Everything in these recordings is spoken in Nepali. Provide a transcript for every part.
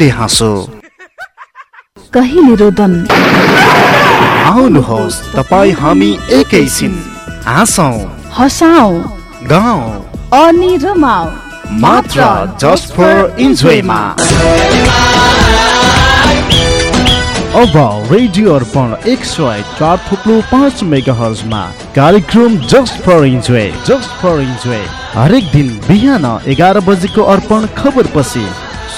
कहिले हाँसो कहिले रोदन? आउनुहोस् तपाईँ हामी एकैछिन हाँसौँ। हसाउ। गाउँ। अनि रमाउ मात्र जस्ट फर इन्जोयमा अब रेडियो अर्पण एक सय चार थुप्रो पाँच मेगा हर्जमा कार्यक्रम just for enjoy just for enjoy हरेक दिन बिहान एघार बजेको अर्पण खबर पछि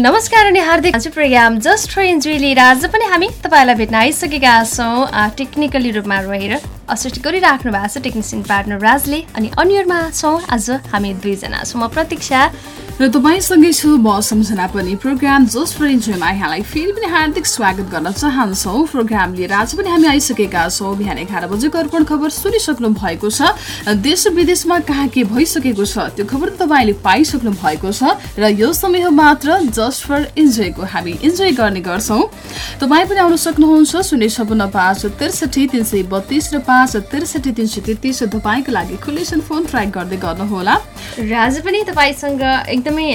नमस्कार अनि हार्दिक प्रोग्राम जस्ट इन्जोय लिएर आज पनि हामी तपाईँलाई भेट्न आइसकेका छौँ टेक्निकली रूपमा रहेर असिस्ट गरिराख्नु भएको छ टेक्निसियन पार्टनर राजले अनि अन्यमा छौँ आज हामी दुईजना छौँ। म प्रतीक्षा। र तपाईँसँगै छु म सम्झना पनि प्रोग्राम जस्ट फर इन्जोयमा यहाँलाई फेरि पनि हार्दिक स्वागत गर्न चाहन्छौँ। प्रोग्राम लिएर आज पनि हामी आइसकेका छौँ। बिहान एघार बजेको अर्पण खबर सुनिसक्नु भएको छ। देश विदेशमा कहाँ के भइसकेको छ त्यो खबर तपाईँले पाइसक्नु भएको छ। र यो समय मात्र जस्ट फर इन्जोयको हामी इन्जोय गर्ने गर्छौँ। तपाईँ पनि आउन सक्नुहुन्छ शून्य छपन्न पाँच त्रिसठी तिन सय बत्तिस र पाँच त्रिसठी तिन सय तेत्तिस तपाईँको लागि खुलेसन फोन ट्राई गर्दै गर्नुहोला। र आज पनि तपाईँसँग एकदमै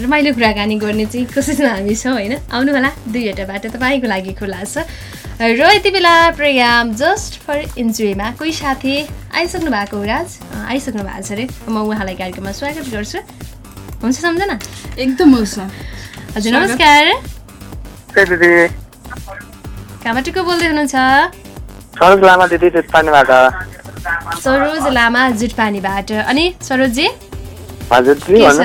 रमाइलो कुराकानी गर्ने चाहिँ कोसिसमा हामी छौँ होइन? आउनु होला दुईवटा बाटो तपाईँको लागि खुला छ र यति बेला प्रोग्राम जस्ट फर इन्जोयमा कोही साथी आइसक्नु भएको हो राज? आइसक्नु भएको छ अरे। म उहाँलाई कार्यक्रममा स्वागत गर्छु। हुन्छ सम्झना? एकदम हुन्छ। हजुर नमस्कार। कहाँबाट को बोल्दै हुनुहुन्छ? सरोज लामा दिदी पानीबाट सरोज लामा जुटपानीबाट। अनि सरोजजी? हजुर दिदी के छ?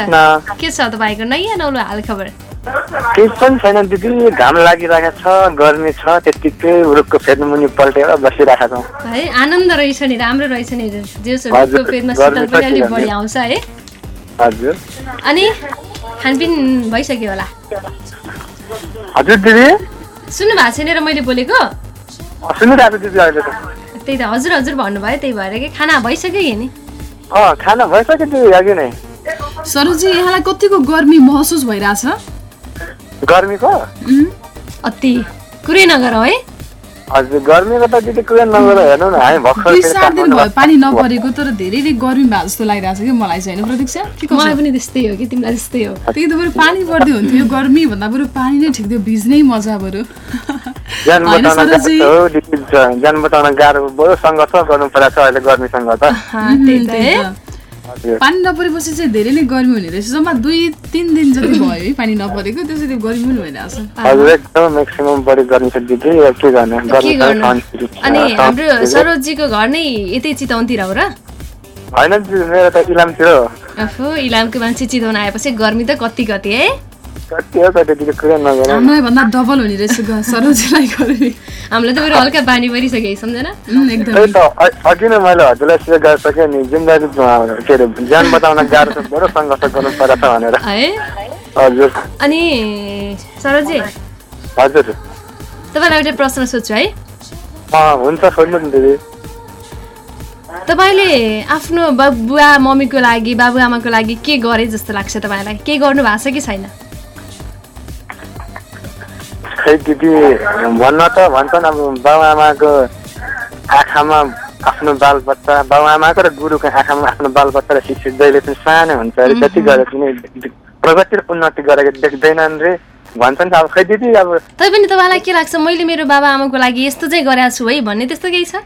के छ तपाईँको? नयाँ नौलो हालखबर केही पनि छैन दिदी घाम लागिरहेको छ गर्मी छ त्यत्तिकै रुखको फेदमा मुनि पल्टेर बसिरहेको छौँ। है आनन्द रहेछ नि राम्रो रहेछ नि हजुर, रुखको गर्मी शीतल पनि अलिक। बढी आउँछ है। हजुर। अनि खानपिन भइसक्यो होला। हजुर दिदी। सुन्नु भएको छैन र मैले बोलेको? त्यही त हजुर हजुर भन्नुभयो त्यही भएर कि खाना भइसक्यो कि नि? अँ खाना भइसक्यो नै। सरोजी यहाँलाई कतिको गर्मी महसुस भइरहेछ? गर्मीको? अति। कुरै नगर है? हजुर गर्मीको त दिदी कुरै नगएर हेर्नु न हामी भर्खर दुई चार दिन भयो पानी नपरेको तर धेरै नै गर्मी भए जस्तो लागिरहेछ कि मलाई चाहिँ होइन प्रतीक्षा? मलाई पनि त्यस्तै हो कि तिमीलाई त्यस्तै हो? त्यही त बरु पानी पर्दै हुन्थ्यो गर्मी भन्दा बरु पानी नै ठिक थियो भिज्नै मजा बरु। ज्यान बचाउन गाह्रो बरु सङ्घर्ष गर्नु परेको छ अहिले गर्मीसँग त। पानी नपरेपछि चाहिँ धेरै नै गर्मी हुने रहेछ। जम्मा दुई तिन दिन जति भयो है पानी नपरेको त्यसरी गर्मी पनि गर्मी छ अनि हाम्रो सरोजजीको घर नै यतै चितवनतिर हो र? होइन दिदी मेरो त इलामतिर हो। आफू इलामको मान्छे चितवन आएपछि गर्मी त कति कति है? हामीलाई भन्दा डबल हुने रहेछ सरोजीलाई गर्मी हामीलाई त बरु हल्का पानी परिसक्यो सम्झना एकदम अघि नै मैले हजुरलाई सिधै गरिसकेँ नि जिम्मेवारी के अरे ज्यान बचाउन गाह्रो छ बडो सङ्घर्ष गर्नु परेको भनेर है हजुर अनि सरोजी हजुर तपाईँलाई एउटा प्रश्न सोध्छु है हुन्छ सोध्नु नि दिदी तपाईँले आफ्नो बुवा मम्मीको लागि बाबुआमाको लागि के गरे जस्तो लाग्छ तपाईँलाई के गर्नु भएको छ कि छैन? खै दिदी भन्न त भन्छन् अब बाबुआमाको आँखामा आफ्नो बाल बच्चा बाबुआमाको र गुरुको आँखामा आफ्नो बाल बच्चा र शिक्षित जहिले पनि सानो हुन्छ अरे जति गरे पनि प्रगति र उन्नति गरेको देख्दैनन् रे भन्छन् अब खै दिदी अब तैपनि तपाईँलाई के लाग्छ? मैले मेरो बाबा आमाको लागि यस्तो चाहिँ गरेको छु है भन्ने त्यस्तो केही छ?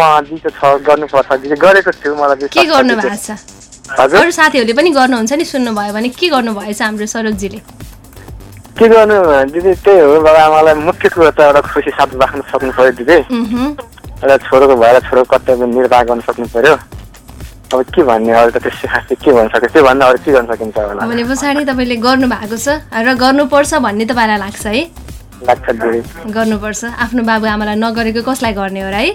गर्नुपर्छ दिदी गरेको छु मलाई के विश्वास छ गर्नु दिदी। भएको छ? हजुर? अरू साथीहरूले पनि गर्नुहुन्छ नि सुन्नुभयो भने के गर्नुभएछ हाम्रो सरोजजीले? के गर्नु दिदी त्यही हो। बाबा आमालाई मुख्य कुरो त एउटा खुसी साथ राख्न सक्नु पऱ्यो दिदी। एउटा छोरोको भएर छोरोको कर्तव्य निर्वाह गर्न सक्नु पऱ्यो अब के भन्ने अरू त त्यसै खासै के भन्न सक्यो? त्योभन्दा अरू के गर्न सकिन्छ होला? भने पछाडि तपाईँले गर्नु भएको छ र गर्नुपर्छ भन्ने तपाईँलाई लाग्छ है। लाग्छ दिदी। गर्नुपर्छ। आफ्नो बाबु आमालाई नगरेको कसलाई गर्ने हो र है?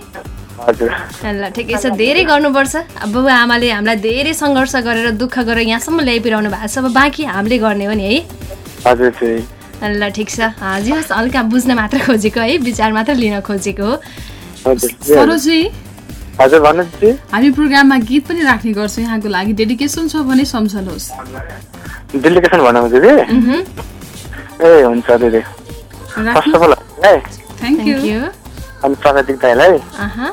ल ठिकै छ। धेरै गर्नुपर्छ। अब बाबु आमाले हामीलाई धेरै सङ्घर्ष गरेर दुःख गरेर यहाँसम्म ल्याइपुर्याउनु भएको छ। अब बाँकी हामीले गर्ने हो नि है? ल ठिक छ। जे होस् हल्का बुझ्न मात्र खोजेको है विचार मात्र लिन खोजेको हो। हजुर सरोजी हजुर हामी प्रोग्राममा गीत पनि राख्ने गर्छौँ यहाँको लागि। डेडिकेसन छ भने सम्झनुहोस्। डेलिगेसन भनौँ दिदी। ए हुन्छ दिदी फर्स्ट अफ अल है थ्याङ्क यू. अनि प्राकृतिक दाईलाई अहँ,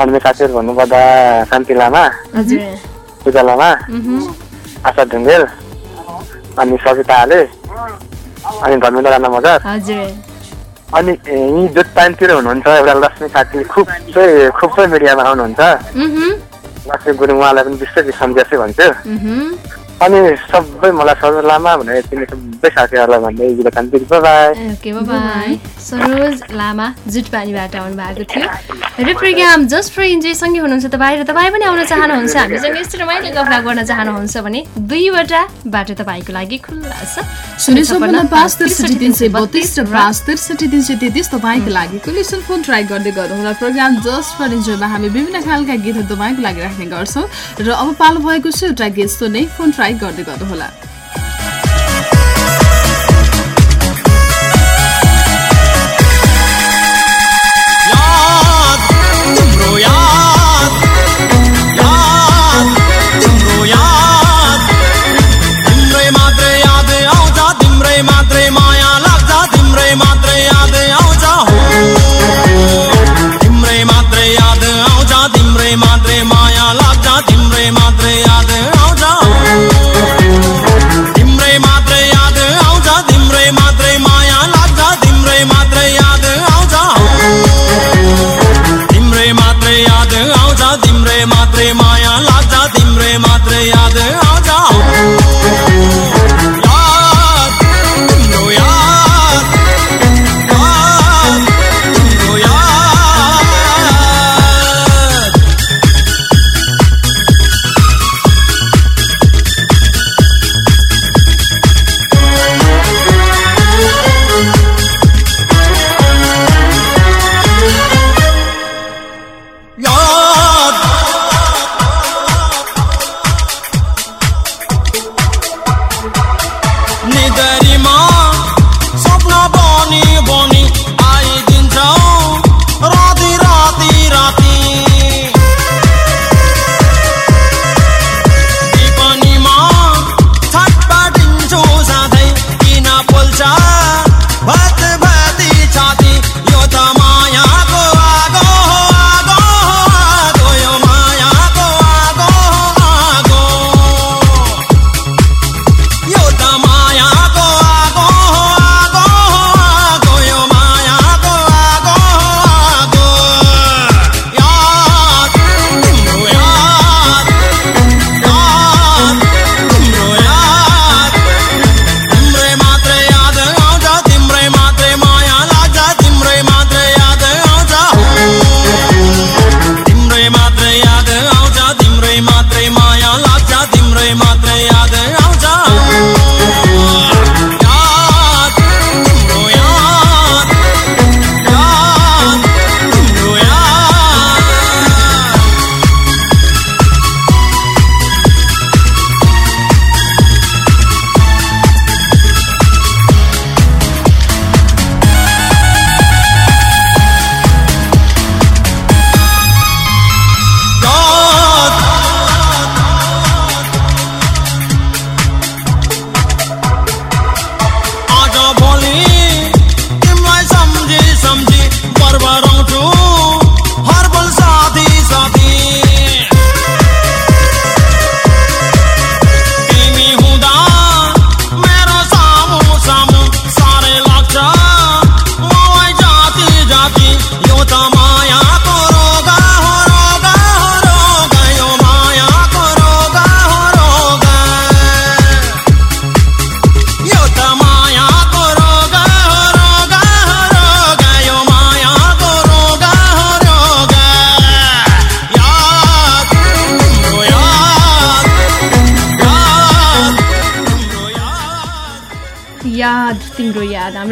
अनि मेरो साथीहरू भन्नुपर्दा शान्ति लामा। हजुर। पूजा लामा। आशा ढुङ्गेल। अनि सविता आले अनि धर्मेन्द्र राणा मगर हजुर अनि ए, यी जो टाइमतिर हुनुहुन्छ एउटा लक्ष्मी साथी खुब चाहिँ खुब चाहिँ मिडियामा आउनुहुन्छ लक्ष्मी गुरुङ उहाँलाई पनि विशेष सम्झ्यासै भन्छु। अनि सबै मलाई सरोज लामा भनेर तिमी सबै साथीहरूलाई भन्दै bye okay bye Saroj Lama जुटपानीबाट आउनु भएको थियो। र प्रोग्राम जस्ट फर इन्जोय सँगै हुनुहुन्छ तपाईँ र तपाईँ पनि आउन चाहनुहुन्छ। हामीसँग यस्तो रमाइलो गफला गर्न चाहनुहुन्छ भने दुईवटा बाटो तपाईँको लागि खुल्ला छ। शून्य छपन्न पाँच त्रिसठी तिन सय बत्तिस र पाँच त्रिसठी तिन सय तेत्तिस तपाईँको लागि कुलेसन फोन ट्राई गर्दै गर्नुहोला। प्रोग्राम जस्ट फर इन्जोयमा हामी विभिन्न खालका गीतहरू तपाईँको लागि राख्ने गर्छौँ। र अब पालो भएको छ एउटा गीत सुन्ने। फोन ट्राई गर्दै गर्नुहोला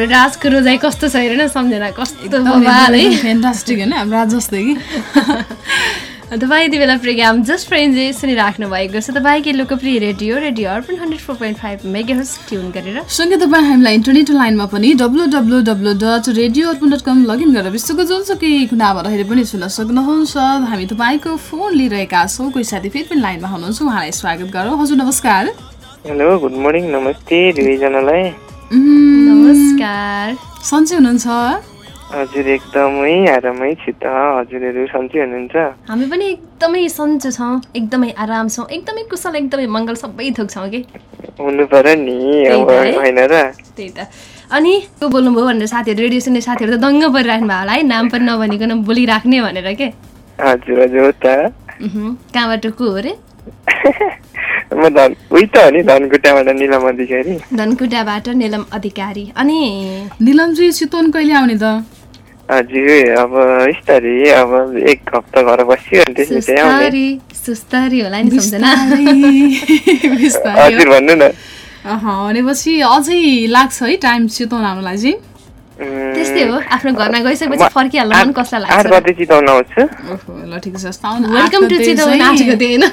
राजको रोजाइ कस्तो छ हेर न सम्झना कस्तो है फ्यान्टास्टिक होइन हाम्रो राज जस्तै कि? तपाईँ यति बेला प्रोग्राम जस्ट फ्रेन्डले सुनिराख्नु भएको छ। तपाईँकै लोकप्रिय radio radio Arpan hundred four point five megahertz tune गरेर। सँगै तपाईँ हामीलाई इन्टरनेट लाइनमा पनि W W W dot radio Arpan dot com login गरेर विश्वको जुनसुकै कुनामा रहेर पनि सुन्न सक्नुहुन्छ। हामी तपाईँको फोन लिइरहेका छौँ। कोही साथी फेरि पनि लाइनमा हुनुहुन्छ। उहाँलाई स्वागत गरौँ। हजुर नमस्कार। हेलो गुड मर्निङ नमस्ते दुवैजनालाई। नमस्कार। सन्चै हुनुहुन्छ? हजुर एकदमै आरामै छु त। हजुरहरू सन्चै हुनुहुन्छ? हामी पनि एकदमै सन्चो छौँ एकदमै आराम छौँ एकदमै कुशल एकदमै मङ्गल सबै थोक छौँ कि? हुनु पर्यो नि। होइन र? त्यही त। अनि को बोल्नुभयो भनेर साथीहरू रेडियो सुन्ने साथीहरू त दङ्ग परिराख्नु भयो होला है? नाम पनि नभनिकन बोलिराख्ने भनेर के? हजुर हजुर हो त। उहुँ, कहाँबाट को हो रे? म धन उही त हो नि धनकुटाबाट निलम अधिकारी। धनकुटाबाट निलम अधिकारी। अनि? निलमजी चितवन कहिले आउने त? हजुर अब अब एक हप्ता घर बस्यो अनि त्यसपछि चाहिँ आउने। सुस्तारी सुस्तारी होला नि सम्झना। बिस्तारै, बिस्तारै हो। हजुर भन्नु न। अहँ, भनेपछि अझै लाग्छ है टाइम चितवन आउनुलाई चाहिँ त्यस्तै हो आफ्नो घरमा गइसकेपछि फर्किहाल्नु मन कसलाई आठ गते चिताउन आउँछु ओहो, ल ठिक छ आउनु वेलकम टु चितवन आठ गते होइन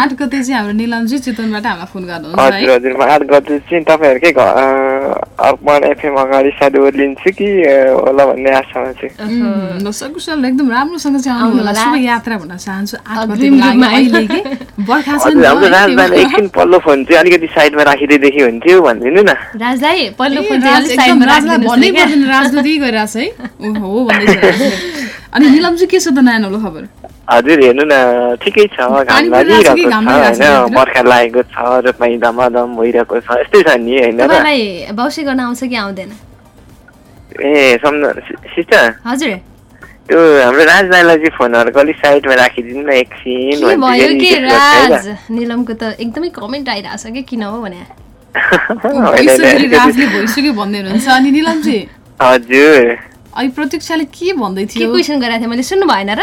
आठ गते चाहिँ हाम्रो निलमजी चितवनबाट हामीलाई फोन गर्नुहुन्छ हजुर है। हजुर म आठ गते चाहिँ तपाईँहरूकै घर अँ, अर्पण एफएम अगाडि साइड ओर्लिन्छु कि अँ, होला भन्ने आशामा छु उम्, ल सकुशल एकदम राम्रोसँग चाहिँ आउनु आउनु होला। होला। शुभ यात्रा भन्न चाहन्छु आठ गते अग्रिम रूपमा अहिले कि। बर्खा छ नि हजुर त, हाम्रो है, त्यही राजधानी भएर। एकछिन पल्लो फोन चाहिँ अलिकति साइडमा राखिदिएदेखि हुन्थ्यो भनिदिनु न। फोन चाहिँ साइडमा त्यही गरिरहेछ है? ओहो हो राजले। अनि निलम चाहिँ के छ त नयाँ नौलो खबर? हजुर हेर्नु न ठिकै छ घाम लागिरहेको छ होइन बर्खा लागेको छ रोपाइ दमादम भइरहेको छ यस्तै छ नि होइन बौसी गर्न आउँछ कि आउँदैन? ए सम्झ सिस्टर? हजुर। त्यो हाम्रो राजदाईलाई चाहिँ फोनहरूको अलिक साइडमा राखिदिनु न एकछिन भयो के राज? निलमको त एकदमै कमेन्ट आइरहेको छ कि किन हो भने भइसक्यो भन्दै हुनुहुन्छ। अनि निलम चाहिँ हजुर। अहिले प्रतीक्षाले के भन्दै के थियो? क्वेसन गरेको थिएँ? मैले सुन्नु भएन र।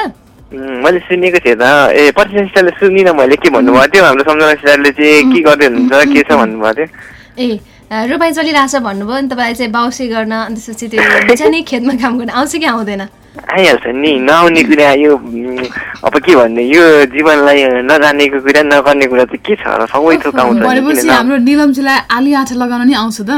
मैले सुनेको थिएँ त। ए पच्चिस सिस्टरले सुनिनँ मैले के भन्नुभएको थियो? हाम्रो सम्झना सिस्टरले चाहिँ के गर्दै हुनुहुन्छ? के छ भन्नुभएको थियो? ए अ, रोपाइ चलिरहेछ भन्नुभयो अनि तपाईँलाई चाहिँ बाउसी गर्न अनि त्यसपछि त्यो हुन्छ नि खेतमा काम गर्न आउँछ कि आउँदैन? आइहाल्छ नि। नआउने कुरा यो अब के भन्ने यो जीवनलाई नजानेको कुरा नगर्ने कुरा चाहिँ के छ र? सबै थोक आउँछ नि, भनेपछि न? हाम्रो निलमजीलाई आली आँटा लगाउन नि आउँछ त।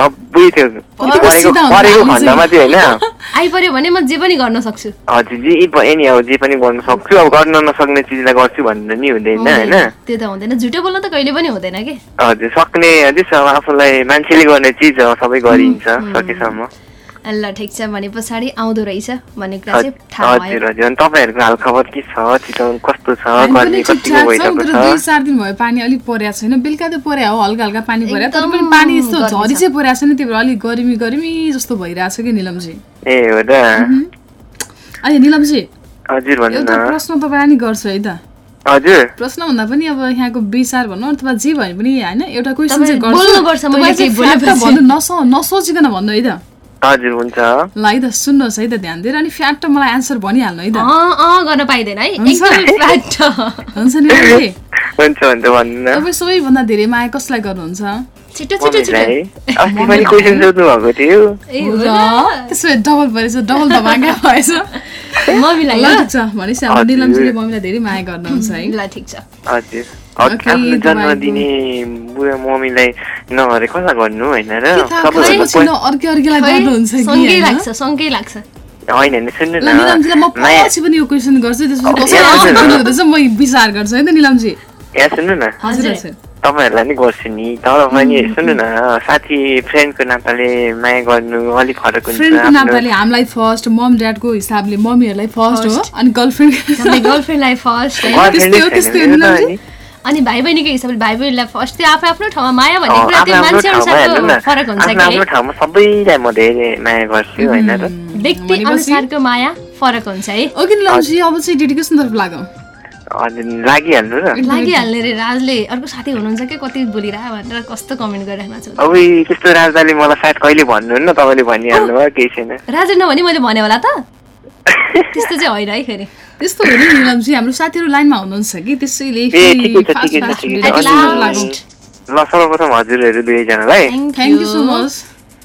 सबै थियो परेको खण्डमा चाहिँ होइन? आइपऱ्यो भने म जे पनि गर्न सक्छु। हजुर जे भयो नि अब जे पनि गर्न सक्छु अब गर्न नसक्ने चिजलाई गर्छु भनेर नि हुँदैन होइन? त्यो त हुँदैन। झुटो बोल्न त कहिले पनि हुँदैन कि? हजुर सक्ने अब आफूलाई मान्छेले गर्ने चिज हो सबै गरिन्छ सकेसम्म। ल ठिक छ भने पछाडि आउँदो रहेछ भन्ने कुरा चाहिँ थाहा भयो। हजुर अनि तपाईँहरूको हालखबर के छ? चितवन कस्तो छ? दुई चार दिन भयो पानी अलिक परेको छैन। बेलुका त पर्या हो हल्का हल्का पानी पर्या तर पनि पानी यस्तो झरी। चाहिँ परेको छैन। त्यही भएर अलिक गर्मी गर्मी जस्तो भइरहेको छ कि निलमजी? ए हो त अनि निलमजी हजुर भन्नु एउटा प्रश्न तपाईँलाई नि गर्छु है त। हजुर। प्रश्न भन्दा पनि अब यहाँको विचार भनौँ अथवा जे भने पनि होइन एउटा क्वेसन चाहिँ नसोचिकन भन्नु है त। हजुर हुन्छ। ल है त सुन्नुहोस् है त ध्यान दिएर अनि फ्याक्ट मलाई एन्सर भनिहाल्नु है त। अँ अँ गर्न पाइँदैन है। हुन्छ। नि निलमजी? हुन्छ हुन्छ भन्नु न। तपाईँ सबैभन्दा धेरै माया कसलाई गर्नुहुन्छ? छिटो छिटो छिटो। मम्मीलाई? त्यसो डबल परेछ डबल धमाका भएछ। भनेपछि हाम्रो। निलमजीले मम्मीलाई धेरै माया गर्नुहुन्छ है। ल ठिक छ। हजुर। आफ्नो जन्म दिने बुढा मम्मीलाई नगरे कसलाई गर्नु होइन र होइन? होइन सुन्नु न पनि यो क्वेसन गर्छु त्यसपछि म विचार निलमजी यहाँ सुन्नु न तपाईँहरूलाई नि गर्छु नि तर पनि सुन्नु न साथी फ्रेन्डको नाताले माया गर्नु अलिक फरक हुन्छ फ्रेन्डको आफ्नो- नाताले हामीलाई फर्स्ट मम ड्याडको हिसाबले मम्मीहरूलाई फर्स्ट हो अनि गर्लफ्रेन्ड गर्लफ्रेन्डलाई फर्स्ट त्यस्तै हो, त्यस्तै हो। अनि। भाइ बहिनीको हिसाबले भाइ बहिनीलाई फर्स्ट त्यो आफ्नो आफ्नो ठाउँमा माया भन्ने कुरा त्यो आफ्नो मान्छे ठाउँमा हेर्नु न। अनुसारको फरक हुन्छ आफ्नो आफ्नो कि ठाउँमा सबैलाई म धेरै माया गर्छु होइन र? व्यक्ति अनुसारको माया फरक हुन्छ है। ओके निलमजी अब चाहिँ डेडिकेसन तर्फ लागौँ। लागिहाल्नु र। राजले। अर्को साथी हुनुहुन्छ कि कति बोलिरह भनेर कस्तो कमेन्ट गरिराख्नु छ? अब त्यस्तो राजदाले मलाई सायद कहिले भन्नुहुन्न तपाईँले भनिहाल्नु भयो केही छैन। राजा नभने मैले भने होला त। त्यस्तो चाहिँ होइन है फेरि त्यस्तो हो नि निलमजी हाम्रो साथीहरू लाइनमा हुनुहुन्छ कि? त्यसैले. ल सर्वप्रथम हजुरहरू दुवैजनालाई। थ्याङ्क यू सो मच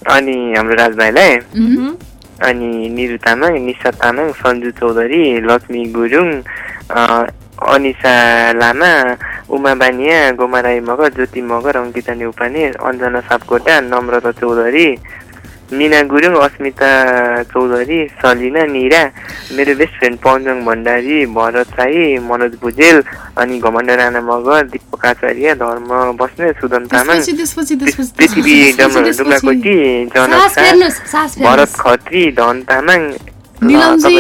अनि हाम्रो राजभाइलाई। मह्म। अनि निरु तामाङ निशा तामाङ सन्जु चौधरी लक्ष्मी गुरुङ अनिसा लामा उमा बानिया गोमा राई मगर ज्योति मगर अङ्किता नेउपाने अञ्जना सापकोटा नम्रता चौधरी मिना गुरुङ अस्मिता चौधरी सलिना निरा मेरो बेस्ट फ्रेन्ड पञ्जङ भण्डारी भरत साई मनोज भुजेल अनि घमण्ड राणा मगर दिपक आचार्य धर्म बस्ने सुदन तामाङ पृथ्वी डुम्लाकोटी जनक भरत खत्री धन तामाङ। निलमजी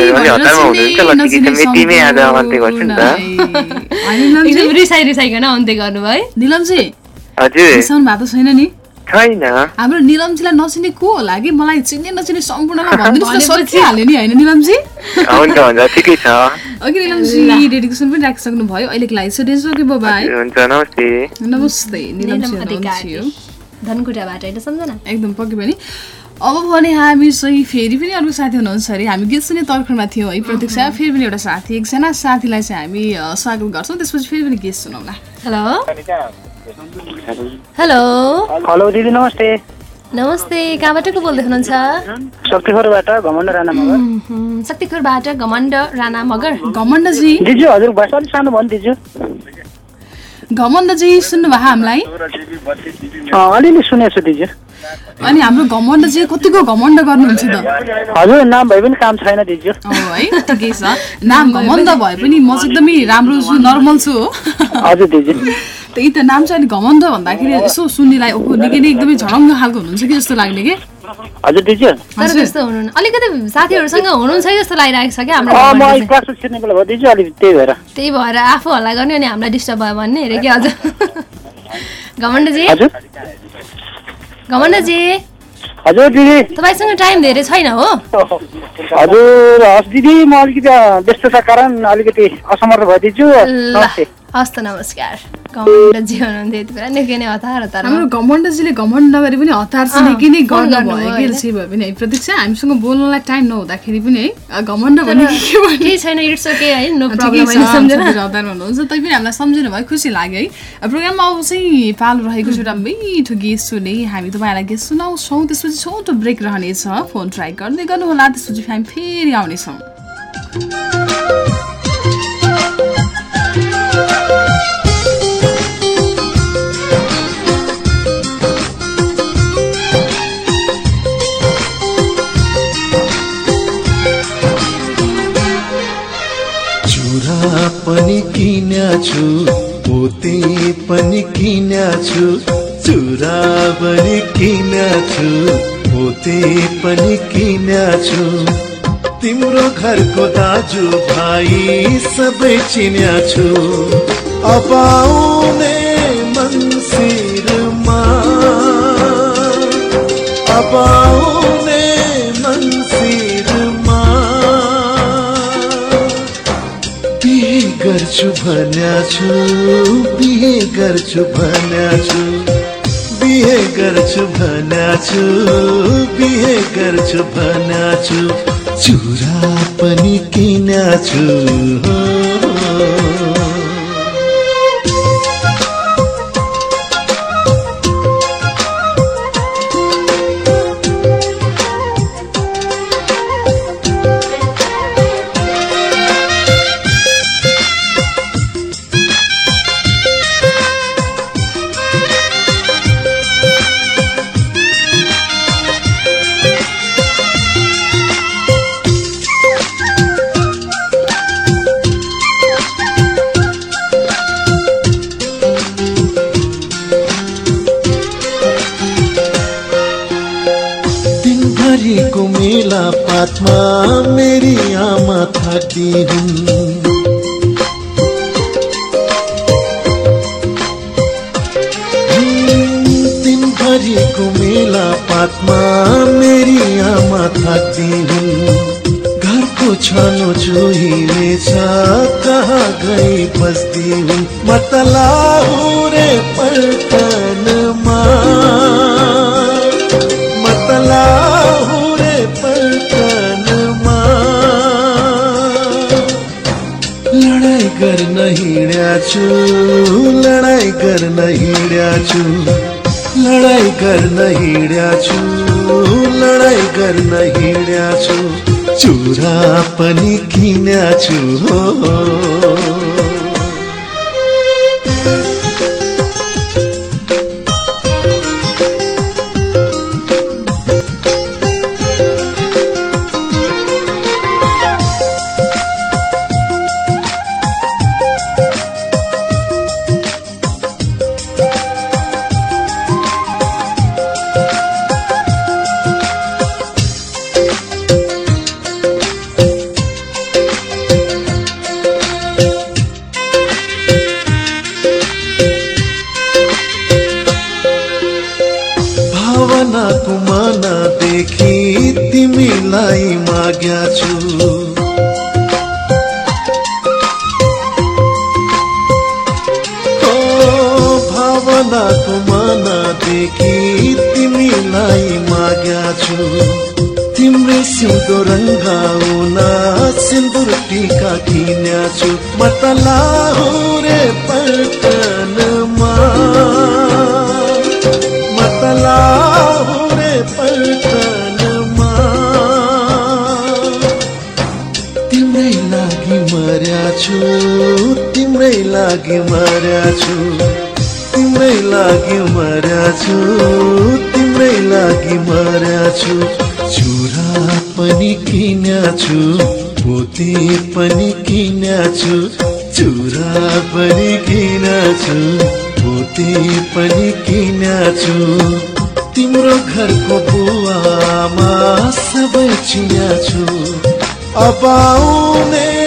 भएको छैन नि? छैन। हाम्रो निलमजीलाई नचिने को होला कि? मलाई चिन्ने नचिने सम्पूर्णलाई भनिदिनुहोस् न भनेपछि- सकिहाल्यो नि होइन निलमजी? हुन्छ हुन्छ ठिकै छ। अघि निलमजी डेडिकेसन पनि राखिसक्नु भयो अहिलेको लागि चाहिँ डेन्स ओके बाबा हजुर, हुन्छ नमस्ते। नमस्ते निलमजी निलम अधिकारी। हुनुहुन्थ्यो धनकुटाबाट होइन सम्झना? एकदम पक्कै पनि। अब भने हामी चाहिँ फेरि पनि अर्को साथी हुनुहुन्छ अरे। हामी गीत सुन्ने तर्खरमा थियौँ है प्रतीक्षा। फेरि पनि एउटा साथी एकजना साथीलाई चाहिँ हामी स्वागत गर्छौँ। त्यसपछि फेरि पनि गीत सुनौला। हेलो। हेलो हेलो दिदी नमस्ते नमस्ते कहाँबाट को बोल्दै हुनुहुन्छ? शक्तिखोरबाट घमण्ड राणा मगर। शक्तिखोरबाट घमण्ड राणा मगर। घमण्डजी। दिजु हजुर भएछ अलिक सानो भयो नि दिजु। घमण्डजी सुन्नुभयो हामीलाई? अँ, अलिअलि सुनेको छु दिजु। अनि हाम्रो घमण्डजी कतिको घमण्ड गर्नुहुन्छ त? हजुर नाम भए पनि काम छैन दिजु। हो है ठिकै छ। नाम घमण्ड भए पनि म चाहिँ एकदमै राम्रो छु नर्मल छु हो। हजुर दिजु। त्यही त नाम चाहिँ अलिक घमण्ड भन्दाखेरि यसो सुन्नेलाई ओहो निकै नै एकदमै झडङ्ग खालको हुनुहुन्छ कि जस्तो लाग्ने कि? तर। त्यस्तो हुनु अलिकति साथीहरूसँग हुनुहुन्छ जस्तो लागिरहेको छ क्या हाम्रो त्यही भएर। त्यही भएर आफू हल्ला गर्ने अनि हामीलाई डिस्टर्ब भयो भन्ने अरे कि हजुर। घमण्डजी? हजुर। घमण्डजी? हजुर दिदी। तपाईँसँग टाइम धेरै छैन हो। हजुर हस् दिदी म अलिकति व्यस्तता कारण अलिकति असमर्थ भइदिन्छु ल नमस्ते हस् त नमस्कार। घमण्डजी हुनुहुन्थ्यो यति बेला निकै नै हतार हतार हाम्रो घमण्डजीले घमण्ड नगरी पनि हतार चाहिँ निकै नै गर्नुभयो भयो? कि भए पनि? है प्रतीक्षा हामीसँग बोल्नलाई टाइम नहुँदाखेरि पनि है घमण्ड भने केही छैन इट्स ओके है नो प्रब्लम तै पनि हामीलाई सम्झिनु भयो खुसी लाग्यो है। प्रोग्राममा अब चाहिँ पालो रहेको छ एउटा मिठो गीत सुने हामी तपाईँलाई गीत सुनाउँछौँ। त्यसपछि छोटो ब्रेक रहनेछ फोन ट्राई गर्दै गर्नुहोला त्यसपछि हामी फेरि आउनेछौँ। पनि किन्या छु? पोते पनि किन्या छु? चुरा पनि किन्या छु? पोते पनि किन्या छु? तिम्रो घरको दाजु भाइ सबै चिन्या छु। अब आउने मन्सिरमा अब गर्छु भन्या छु बिहे गर्छु भन्या छु। बिहे गर्छु भन्या छु बिहे गर्छु भन्या छु। चुरा पनि किन्या छु। छानो चुहिनेछ कहाँ गई बस्ती मतला रे पल्टनमा। छु लडाई गर्न हिँड्या छु लडाई गर्न हिँड्या छु लडाई गर्न हिँड्या छु चुरा पनि किन्या छु हो? लागि मर्या छु। तिम्रै लागि मर्या छु। तिम्रै लागि मर्या छु। चुरा पनि किन्या छु। पोते पनि किन्या छु। चुरा पनि किन्या छु। पोते पनि किन्या छु। तिम्रो घरको बुवामा सबै चिन्या छु। अब आउने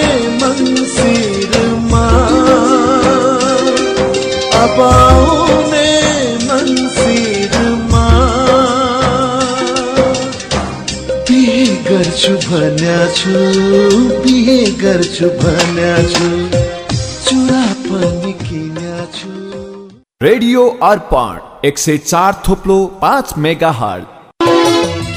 अब आउने मङ्सिरमा बिहे गर्छु भन्या छु बिहे गर्छु भन्या छु चुरा पनि किन्या छु। रेडियो अर्पण एक सय चार थोप्लो पाँच मेगा हर्ज।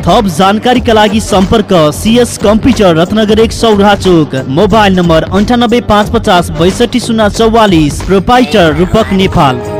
थप जानकारीका लागि सम्पर्क सिएस कम्प्युटर रत्नगर एक सौरा चोक मोबाइल नम्बर अन्ठानब्बे पाँच पचास बैसठी शून्य चौवालिस। प्रोपाइटर रूपक नेपाल।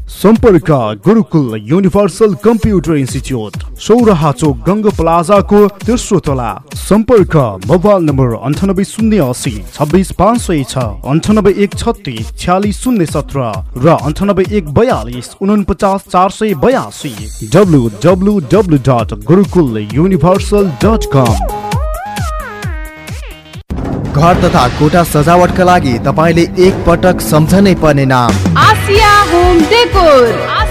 सम्पर्क Gurukul universal computer institute Sauraha चोक गङ्ग प्लाजाको तेस्रो तला। सम्पर्क मोबाइल नम्बर अन्ठानब्बे शून्य असी छब्बिस पाँच सय छ अन्ठानब्बे एक छत्तिस छ्यालिस शून्य सत्र र अन्ठानब्बे एक बयालिस उनपचास चार सय बयासी। W W W dot Gurukul universal dot com. घर तथा कोठा सजावटका लागि तपाईँले एक पटक सम्झनै पर्ने नाम। Asiya home decor. Asiya home decor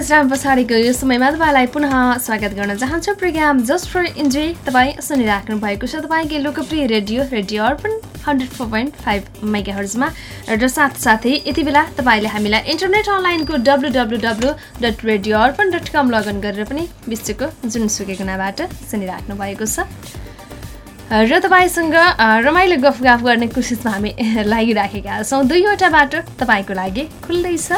विश्राम पछाडिको यो समयमा तपाईँलाई पुनः स्वागत गर्न चाहन्छु। प्रोग्राम जस्ट फर इन्जोय तपाईँ सुनिराख्नु भएको छ। तपाईँकै लोकप्रिय radio radio Arpan hundred four point five mega हर्जमा र साथसाथै यति बेला तपाईँले हामीलाई इन्टरनेट अनलाइनको W W W dot radio Arpan dot com login गरेर पनि विश्वको जुनसुकै कुनाबाट सुनिराख्नु भएको छ। र तपाईँसँग रमाइलो गफगाफ गर्ने कोसिसमा हामी लागिराखेका छौँ। दुईवटा बाटो तपाईँको लागि खुल्दैछ।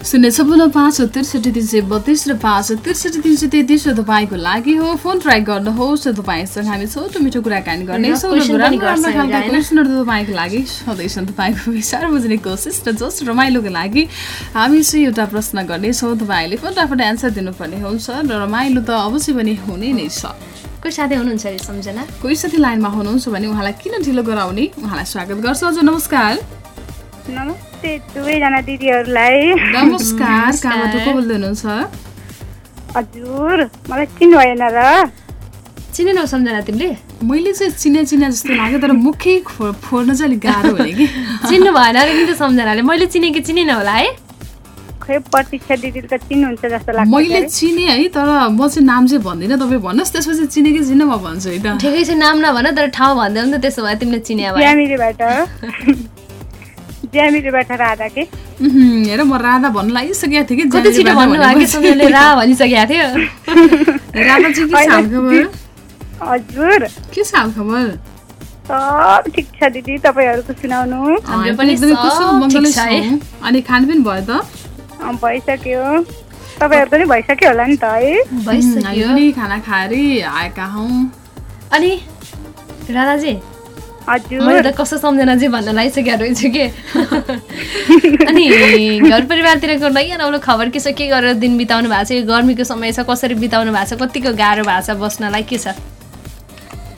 शून्य छपन्न पाँच त्रिसठी तिन सय बत्तिस र पाँच त्रिसठी तिन सय तेत्तिस तपाईँको लागि हो फोन ट्राई गर्नुहोस् तपाईँसँग हामी छोटो मिठो कुराकानी गर्नेछौँ तपाईँको लागि सधैँ तपाईँको विचार बुझ्ने कोसिस र जस रमाइलोको लागि हामी चाहिँ एउटा प्रश्न गर्नेछौँ तपाईँले फटाफट एन्सर दिनुपर्ने हुन्छ र रमाइलो त अवश्य पनि हुने नै छ कोही साथी हुनुहुन्छ अरे सम्झना कोही साथी लाइनमा हुनुहुन्छ भने उहाँलाई किन ढिलो गराउने उहाँलाई स्वागत गर्छु हजुर नमस्कार नमस्ते दुवैजना दिदीहरूलाई नमस्कार कहाँबाट को बोल्दै हुनुहुन्छ हजुर मलाई चिन्नु भएन र चिनेनौ सम्झना तिमीले मैले चाहिँ चिने चिने जस्तो लाग्यो तर मुखै फो- फोड्न चाहिँ अलिक गाह्रो हुने कि चिन्नु भएन अरे नि त सम्झनाले मैले चिने कि चिनेन होला है खै प्रतीक्षा दिदीले त चिन्नुहुन्छ जस्तो लाग्छ मैले चिने है तर म चाहिँ नाम चाहिँ भन्दिनँ तपाईँ भन्नुहोस् त्यसपछि चिने कि चिन्न म भन्छु है त ठिकै छ नाम नभन तर ठाउँ भन्दै नि त त्यसो भए तिमीले चिने ज्यामिरीबाट राधा के उहुँ, हेर म राधा भन्नु लागिसकेको थिएँ कि कति छिटो भन्नुभयो कि। सम्झनाले रा भनिसकेको थियो। राधा चाहिँ के छ हजुर। के छ हालखबर सब ठिक छ दिदी तपाईँहरूको सुनाउनु? हामी पनि एकदमै कुशल छौँ अनि खानपिन भयो त? अँ, भइसक्यो। तपाईँहरूको पनि भइसक्यो होला नि त है। पनि खाना खाएरै आएका हौँ। अनि राधाजी मैले त कस्तो सम्झना चाहिँ भन्न लागिसकेको रहेछु कि अनि घर परिवारतिरको नयाँ खबर के छ के गरेर दिन बिताउनु भएको छ यो गर्मीको समय छ कसरी बिताउनु भएको छ कतिको गाह्रो भएको छ बस्नलाई के छ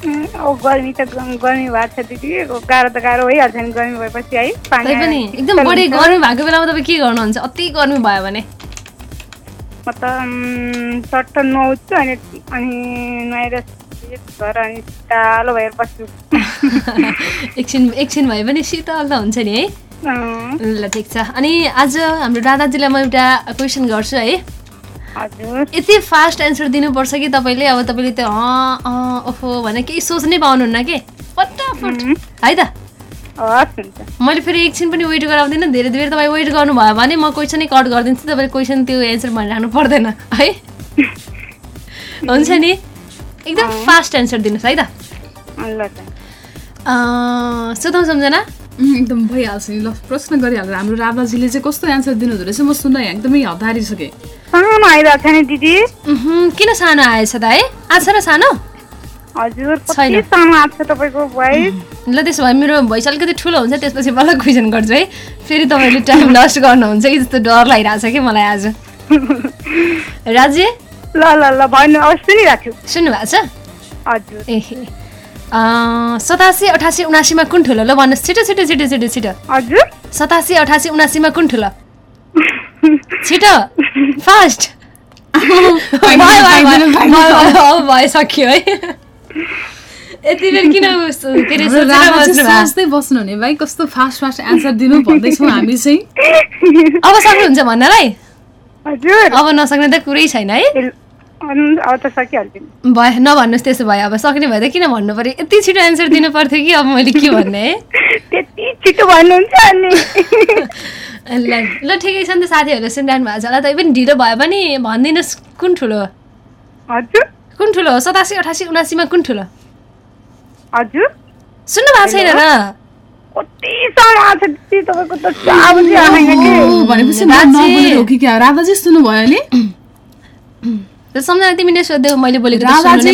गर्मी त गर्मी भएको छ दिदी गाह्रो त गाह्रो भइहाल्छ नि गर्मी भएपछि है पानी एकदम बढी। गर्मी भएको बेलामा तपाईँ के गर्नुहुन्छ अति गर्मी भयो भने म त सट्ट नुहाउँछु अनि अनि नुहाएर अनि भएर एकछिन एकछिन भए पनि शीतल त हुन्छ नि है? ल ठिक छ। अनि आज हाम्रो दादाजीलाई म एउटा क्वेसन गर्छु है? यति फास्ट एन्सर दिनुपर्छ कि तपाईँले? अब तपाईँले त्यो ओहो भने केही सोच्नै पाउनुहुन्न के? फटाफट। है त? मैले फेरि एकछिन पनि वेट गराउँदिनँ। धेरै धेरै तपाईँ वेट गर्नुभयो भने म क्वेसनै कट गरिदिन्छु। तपाईँले क्वेसन त्यो एन्सर भनिराख्नु पर्दैन है? हुन्छ नि? एकदम फास्ट एन्सर दिनुहोस् है त। ल त अँ, सोधौँ सम्झना? एकदम भइहाल्छ नि ल प्रश्न गरिहाल्छ हाम्रो राधाजीले चाहिँ कस्तो एन्सर दिनुहुँदो रहेछ? म सुन्न एकदमै हतारिसकेँ। सानो आइरहेको छ नि दिदी। उहुँ, किन सानो आएछ त है? आछ र सानो? हजुर ल त्यसो भए मेरो भोइस अलिकति ठुलो हुन्छ त्यसपछि बल्ल क्वेसन गर्छु है। फेरि तपाईँले टाइम लस्ट गर्नुहुन्छ कि जस्तो डर लागिरहेको छ कि मलाई आज। राजे? ल ल ल भन्नु अब सुनिरहेको छु सुन्नु भएको छ? हजुर। ए सतासी अठासी उनासीमा कुन ठुलो? ल भन्नुहोस् छिटो छिटो छिटो छिटो छिटो। हजुर। सतासी अठासी उनासीमा कुन ठुलो? छिटो। फास्ट। भयो सक्यो है यति बेर किन के अरे हाम्रो सोचेर राधा बस्नु चाहिँ भएको? सोच्दै बस्नु हुने भाइ कस्तो फास्ट फास्ट एन्सर दिनु भन्दैछौँ हामी चाहिँ। अब सक्नुहुन्छ भन्नलाई? हजुर। अब नसक्ने त कुरै छैन है। अन्- अब त सकिहाल्छु नि। भयो नभन्नुहोस् त्यसो भयो अब सक्ने भए त किन भन्नु पर्यो यति छिटो एन्सर दिनु पर्थ्यो कि अब मैले के भन्ने है? त्यति छिटो भन्नुहुन्छ अनि। ल ल ठिकै छ नि त साथीहरूले सुनिरहनु भएको छ होला तै। पनि ढिलो भयो भने भनिदिनुहोस् कुन ठुलो? हजुर। कुन ठुलो हो? सतासी अठासी उनासीमा कुन ठुलो? हजुर। सुन्नु भएको छैन र? भनेपछि राधाजी सुन्नुभयो अहिले सम्झना तिमीले सोध्यौ मैले बोलेको राधाजी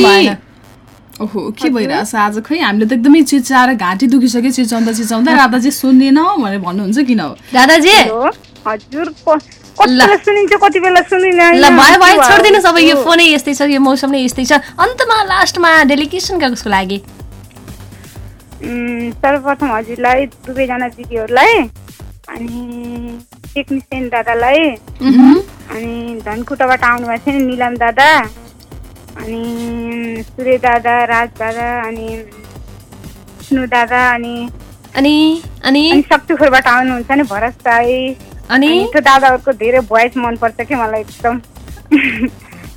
ओहो के भइरहेछ आज? खै हामीले त एकदमै चिच्याएर घाँटी दुखिसक्यो चिचाउँदा चिचाउँदा राधाजी भनेर भन्नुहुन्छ किन हो? दादाजी हेलो, हजुर क- कति बेला सुनिन्छ कति बेला सुनिँदैन? ल भयो भयो के छोडिदिनुहोस् अब यो भयो? फोनै यस्तै छ यो मौसम नै यस्तै छ। अन्तमा लास्टमा डेलिकेसन कसको लागि। उम्, सर्वप्रथम हजुरलाई दुवैजना दिदीहरूलाई अनि टेक्निसियन दादालाई। अनि धनकुटाबाट आउनुभएको थियो नि निलम दादा। अनि सूर्य दादा राज दादा अनि विष्णु दादा अनि अनि अनि? शक्तिखोरबाट आउनुहुन्छ नि भरत राई अनि? त्यो दादाहरूको धेरै भोइस मनपर्छ कि मलाई एकदम।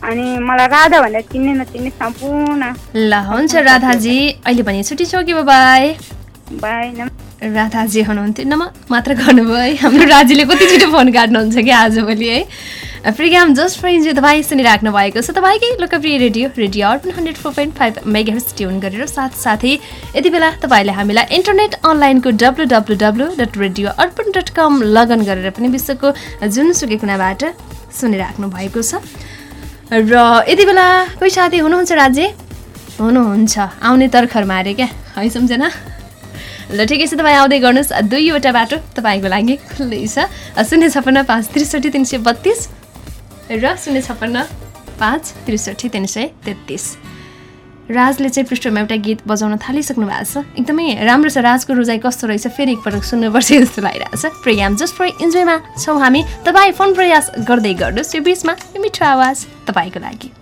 अनि मलाई राधा भनेर चिन्ने नचिन्ने सम्पूर्ण ल हुन्छ राधाजी। अहिले भने छुट्टी छ कि बाई बाई नम राधाजी हुनुहुन्थ्यो। नमा मात्र गर्नुभयो है। हाम्रो राजीले कति छिटो फोन काट्नुहुन्छ कि आजभोलि है। प्रोग्राम जस्ट फर इन्जोय तपाईँ सुनिराख्नु भएको छ। तपाईँकै लोकप्रिय radio radio Arpan hundred four point five megahertz tune गरेर साथसाथै यति बेला तपाईँले हामीलाई इन्टरनेट अनलाइनको W W W dot radio Arpan dot com login गरेर पनि विश्वको जुनसुकै कुनाबाट सुनिराख्नु भएको छ। र यति बेला कोही साथी हुनुहुन्छ राज्य हुनुहुन्छ। आउने तर्खरमा अरे क्या। है सम्झना? ल ठिकै छ तपाईँ आउँदै गर्नुहोस्। दुईवटा बाटो तपाईँको लागि खुल्लै छ। शून्य छप्पन्न पाँच त्रिसठी तिन सय बत्तिस र शून्य छप्पन्न पाँच त्रिसठी तिन सय तेत्तिस। राजले चाहिँ पृष्ठमा एउटा गीत बजाउन थालिसक्नु भएको छ। एकदमै राम्रो छ राजको रोजाइ कस्तो रहेछ फेरि एकपटक सुन्नुपर्छ जस्तो लागिरहेको छ। प्रोग्राम जस्ट फर इन्जोयमा छौँ हामी। तपाईँ फोन प्रयास गर्दै गर्नुहोस् यो बिचमा मिठो आवाज तपाईँको लागि।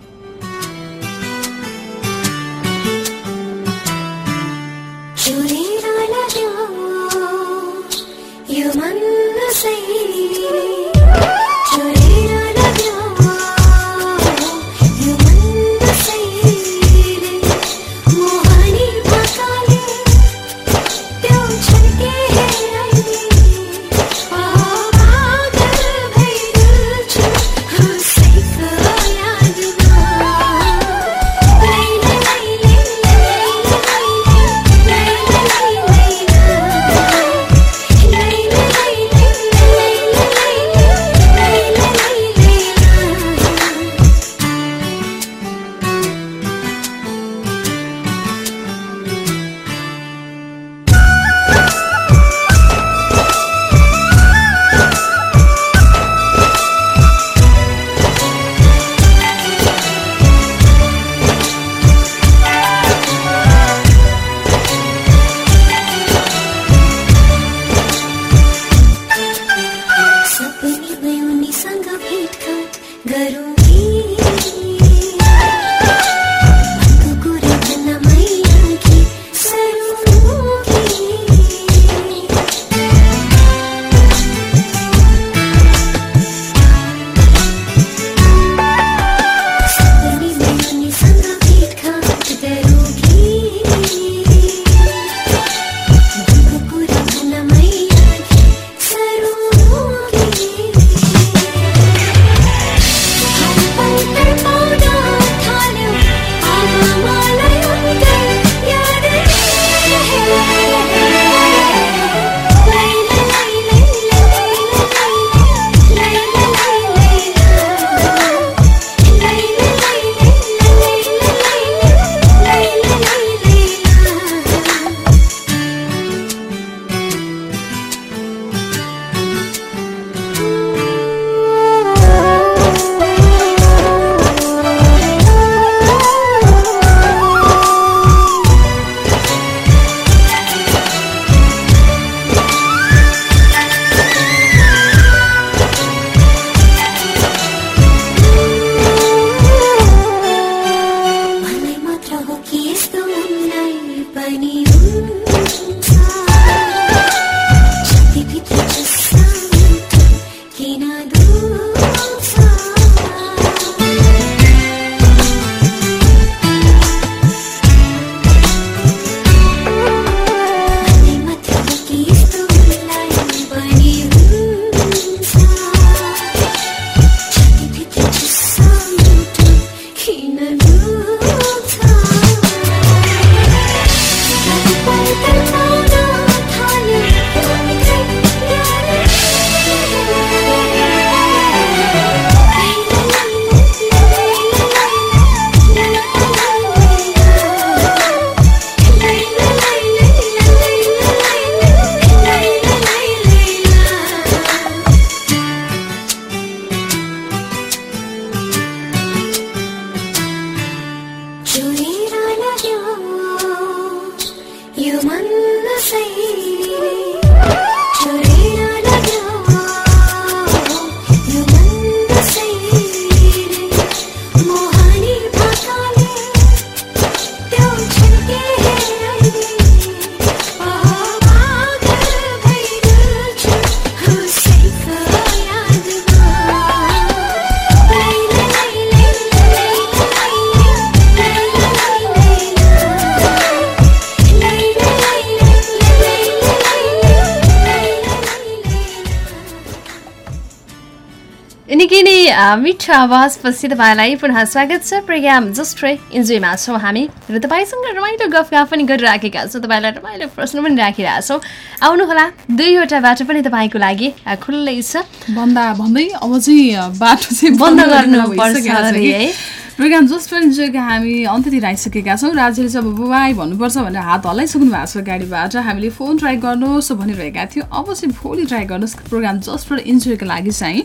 मिठो आवाजपछि तपाईँलाई पुनः स्वागत छ प्रोग्राम जस्ट इन्जोयमा छौँ हामी र तपाईँसँग रमाइलो गफगाफ पनि गरिराखेका छौँ। तपाईँलाई रमाइलो प्रश्न पनि राखिरहेको छौँ। आउनुहोला दुईवटा बाटो पनि तपाईँको लागि खुल्लै छ। भन्दा भन्दै अब चाहिँ बाटो चाहिँ बन्द गर्नुपर्छ। है। प्रोग्राम जस्ट फर इन्जोयका हामी अन्त्यतिर आइसकेका छौँ। राज्यले चाहिँ अब बुबाई भन्नुपर्छ भनेर हात हल्लाइसक्नु भएको छ गाडीबाट। हामीले फोन ट्राई गर्नुहोस् भनिरहेका थियौँ। अब चाहिँ भोलि ट्राई गर्नुहोस्। प्रोग्राम जस्ट फर इन्जोयको लागि चाहिँ।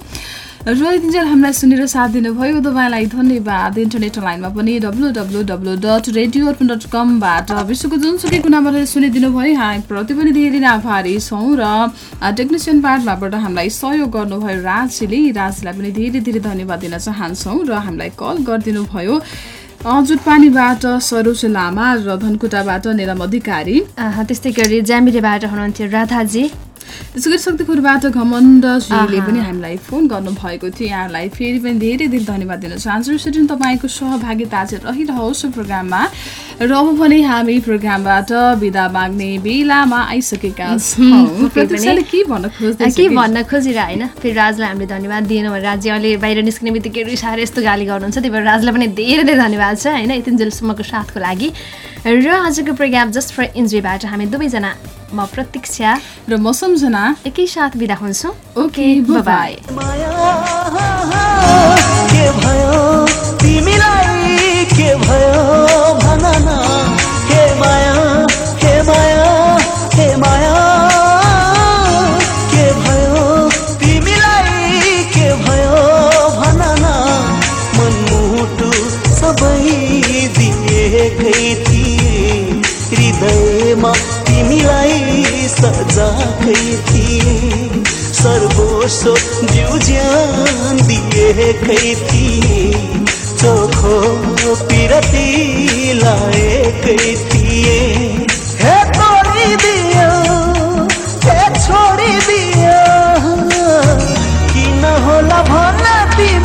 र यतिन्जेल हामीलाई सुनेर साथ दिनुभयो। तपाईँलाई धन्यवाद। इन्टरनेट लाइनमा पनि W W W dot radio dot कमबाट विश्वको जुनसुकै कुनाबाट सुनिदिनु भयो हामीप्रति पनि धेरै नै आभारी छौँ र टेक्निसियन पार्टमाबाट हामीलाई सहयोग गर्नुभयो राजले। राजलाई पनि धेरै धेरै धन्यवाद दिन चाहन्छौँ र हामीलाई कल गरिदिनु भयो जुटपानीबाट सरोज लामा र धनकुटाबाट निरम अधिकारी। त्यस्तै गरी ज्यामिरेबाट हुनुहुन्थ्यो राधाजी। त्यसै गरी शक्तिपुरबाट घमण्डजीले। पनि हामीलाई फोन गर्नुभएको थियो यहाँलाई। फेरि पनि धेरै धेरै धन्यवाद दिन चाहन्छु। यसरी तपाईँको सहभागिता चाहिँ रहिरहोस् प्रोग्राममा। र अब भने हामी प्रोग्रामबाट बिदा माग्ने बेलामा आइसकेका छौँ। के भन्न के? भन्न खोजिरह होइन? फेरि राजलाई हामीले धन्यवाद दिएनौँ भने राज्य अहिले बाहिर निस्किने बित्तिकै रिसाएर यस्तो गाली गर्नुहुन्छ। त्यही भएर राजलाई पनि धेरै धेरै धन्यवाद छ होइन? यतिन्जेलसम्मको साथको लागि। र आजको प्रोग्राम जस्ट फर इन्जोयबाट हामी दुवैजना म प्रतीक्षा र म सम्झना। एकैसाथ बिदा हुन्छौँ। ओके बाई तिमीलाई सजाकै थिए सर्वोस्व जिउ ज्यान दिएकै थिए चोखो पिरती लाएकै थिए हे तोडिदियो हे छोडिदियो किन होला भन तिमी हो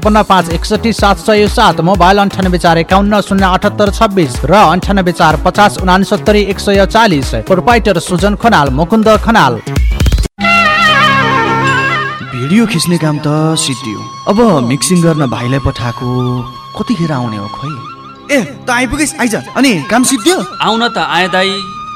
छपन्न पाँच एकसठी सात सय सात मोबाइल अन्ठानब्बे चार एकाउन्न शून्य अठहत्तर छब्बिस र अन्ठानब्बे चार पचास उनासत्तरी एक सय चालिस प्रोपाइटर सुजन खनाल मुकुन्द खनाल। भिडियो खिच्ने काम त सिद्धियो। अब मिक्सिङ गर्न भाइलाई पठाएको कतिखेर आउने हो खोइ? ए त आइपुगेस् आइज। अनि काम सिद्धियो? आउन त आए दाई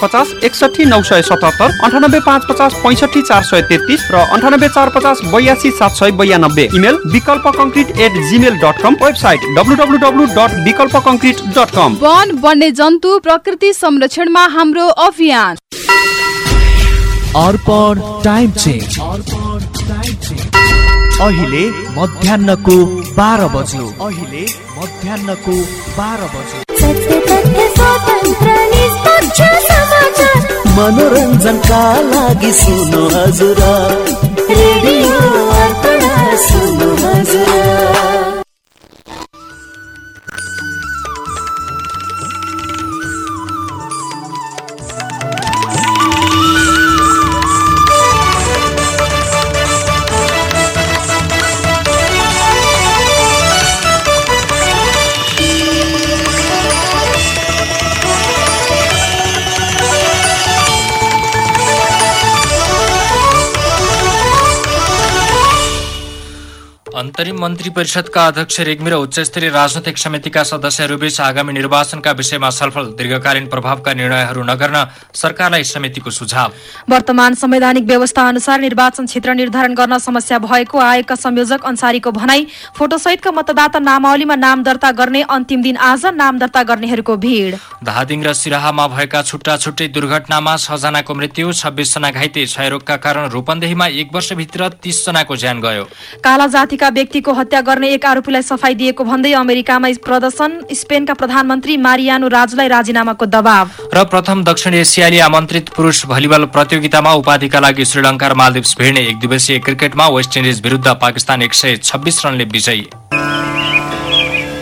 पचास एकसठी नौ सय सतहत्तर अन्ठानब्बे पाँच पचास पैँसठी चार सय तेत्तिस र अन्ठानब्बे चार पचास बयासी सात सय बयानब्बे। Email Vikalpa concrete at Gmail dot com website W W W dot Vikalpa concrete dot com वन वन्य जन्तु प्रकृति संरक्षणमा हाम्रो अभियान। अर्पण टाइम चेक अहिले मध्यान्नको बाह्र बज्यो। अहिले मध्यान्नको बाह्र बज्यो। मनोरञ्जनका लागि सुन्नु हजुर रेडियो अर्पण सुन्नु हजुर अन्तरिम मन्त्री परिषदका अध्यक्ष रेग्मी र उच्च स्तरीय राजनैतिक समितिका सदस्यहरूबीच आगामी निर्वाचनका विषयमा छलफल दीर्घकालीन प्रभावका निर्णयहरू नगर्न सरकारलाई समितिको सुझाव। वर्तमान संवैधानिक व्यवस्था अनुसार निर्वाचन क्षेत्र निर्धारण गर्न समस्या भएको आयोगका संयोजक अन्सारीको भनाई फोटोसहितका मतदाता नामावलीमा नाम दर्ता गर्ने अन्तिम दिन आज नाम दर्ता गर्नेहरूको भीड़। धादिङ र सिराहामा भएका छुट्टा छुट्टै दुर्घटनामा छजनाको मृत्यु छब्बिस जना घाइते क्षयरोगका कारण रूपन्देहीमा एक वर्षभित्र तीस जनाको ज्यान गयो। काला जातिका व्यक्तिको हत्या गर्ने एक आरोपीलाई सफाई दिएको भन्दै अमेरिकामा प्रदर्शन। स्पेनका प्रधानमन्त्री मारियानो राजुलाई राजीनामाको दबाव। र प्रथम दक्षिण एसियाली आमन्त्रित पुरुष भलिबल प्रतियोगितामा उपाधिका लागि श्रीलङ्का र मालदिप्स भिड्ने एक दिवसीय क्रिकेटमा वेस्ट इन्डिज विरुद्ध पाकिस्तान एक सय छब्बिस रनले विजयी।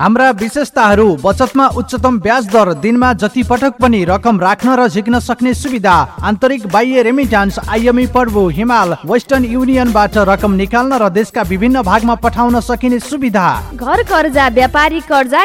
हाम्रा विशेषताहरू बचतमा उच्चतम ब्याज दर दिनमा जति पटक पनि रकम राख्न र झिक्न सक्ने सुविधा आन्तरिक बाह्य रेमिटान्स आइएमई पर्वो हिमाल वेस्टर्न युनियनबाट रकम निकाल्न र देशका विभिन्न भागमा पठाउन सकिने सुविधा। घर कर्जा व्यापारिक कर्जा